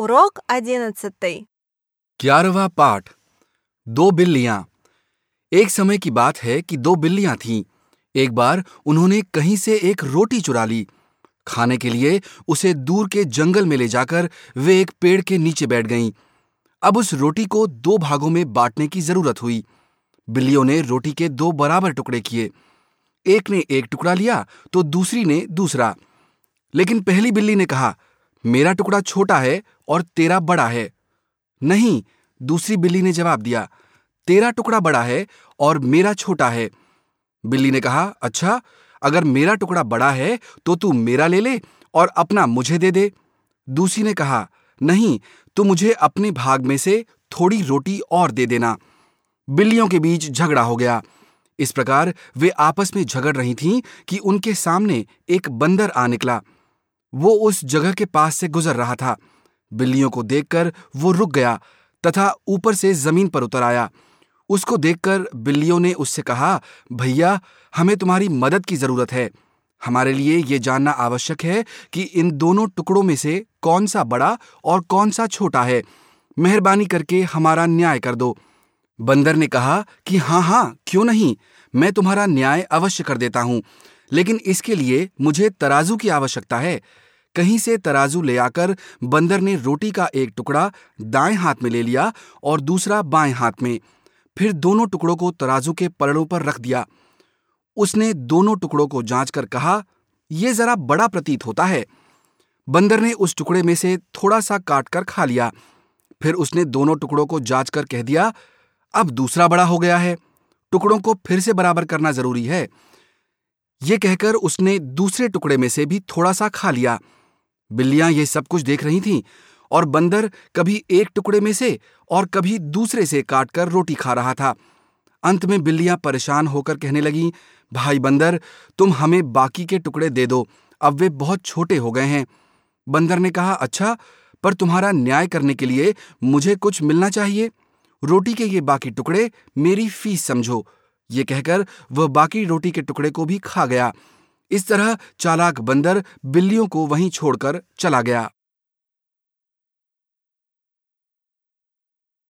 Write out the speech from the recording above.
Урок одиннадцатый. ग्यारहवा पाठ दो बिल्लियां एक समय की बात है कि दो बिल्लियां थीं एक बार उन्होंने कहीं से एक रोटी चुरा ली खाने के लिए उसे दूर के जंगल में ले जाकर वे एक पेड़ के नीचे बैठ गईं अब उस रोटी को दो भागों में बांटने की जरूरत हुई बिल्लियों ने रोटी के दो बराबर टुकड़े किए एक ने एक टुकड़ा लिया तो दूसरी ने दूसरा लेकिन पहली बिल्ली ने कहा मेरा टुकड़ा छोटा है और तेरा बड़ा है। नहीं, दूसरी बिल्ली ने जवाब दिया, तेरा टुकड़ा बड़ा है और मेरा छोटा है। बिल्ली ने कहा अच्छा अगर मेरा टुकड़ा बड़ा है तो तू मेरा ले ले और अपना मुझे दे दे। दूसरी ने कहा, नहीं, तू मुझे अपने भाग में से थोड़ी रोटी और दे देना। बिल्लियों के बीच झगड़ा हो गया। इस प्रकार वे आपस में झगड़ रही थीं कि उनके सामने एक बंदर आ निकला। वो उस जगह के पास से गुजर रहा था। बिल्लियों को देखकर वो रुक गया तथा ऊपर से ज़मीन पर उतर आया। उसको देखकर बिल्लियों ने उससे कहा, भैया, हमें तुम्हारी मदद की ज़रूरत है। हमारे लिए ये जानना आवश्यक है कि इन दोनों टुकड़ों में से कौन सा बड़ा और कौन सा छोटा है। मेहरबानी करके हमारा न्याय कर दो। बंदर ने कहा कि हाँ हाँ क्यों नहीं? मैं तुम्हारा न्याय अवश्य कर देता हूँ। लेकिन इसके लिए मुझे तराजू की आवश्यकता है। कहीं से तराजू ले आकर बंदर ने रोटी का एक टुकड़ा दाएँ हाथ में ले लिया और दूसरा बाएँ हाथ में, फिर दोनों टुकड़ों को तराजू के पलड़ों पर रख दिया। उसने दोनों टुकड़ों को जाँच कर कहा यह जरा बड़ा प्रतीत होता है। बंदर ने उस टुकड़े में से थोड़ा सा काट कर खा लिया। फिर उसने दोनों टुकड़ों को जाँच कर कह दिया, अब दूसरा बड़ा हो गया है। टुकड़ों को फिर से बराबर करना ज़रूरी है। ये कहकर उसने दूसरे टुकड़े में से भी थोड़ा सा खा लिया। बिल्लियाँ ये सब कुछ देख रही थीं और बंदर कभी एक टुकड़े में से और कभी दूसरे से काटकर रोटी खा रहा था। अंत में बिल्लियाँ परेशान होकर कहने लगीं, भाई बंदर, तुम हमें बाकी के टुकड़े दे दो, अब वे बहुत छोटे हो गए हैं। बंदर ने कहा अच्छा पर तुम्हारा न्याय करने के लिए मुझे कुछ मिलना चाहिए। रोटी के ये बाकी टुकड़े मेरी फ़ीस समझो। ये कहकर वह बाकी रोटी के टुकड़े को भी खा गया। इस तरह चालाक बंदर बिल्लियों को वहीं छोड़कर चला गया।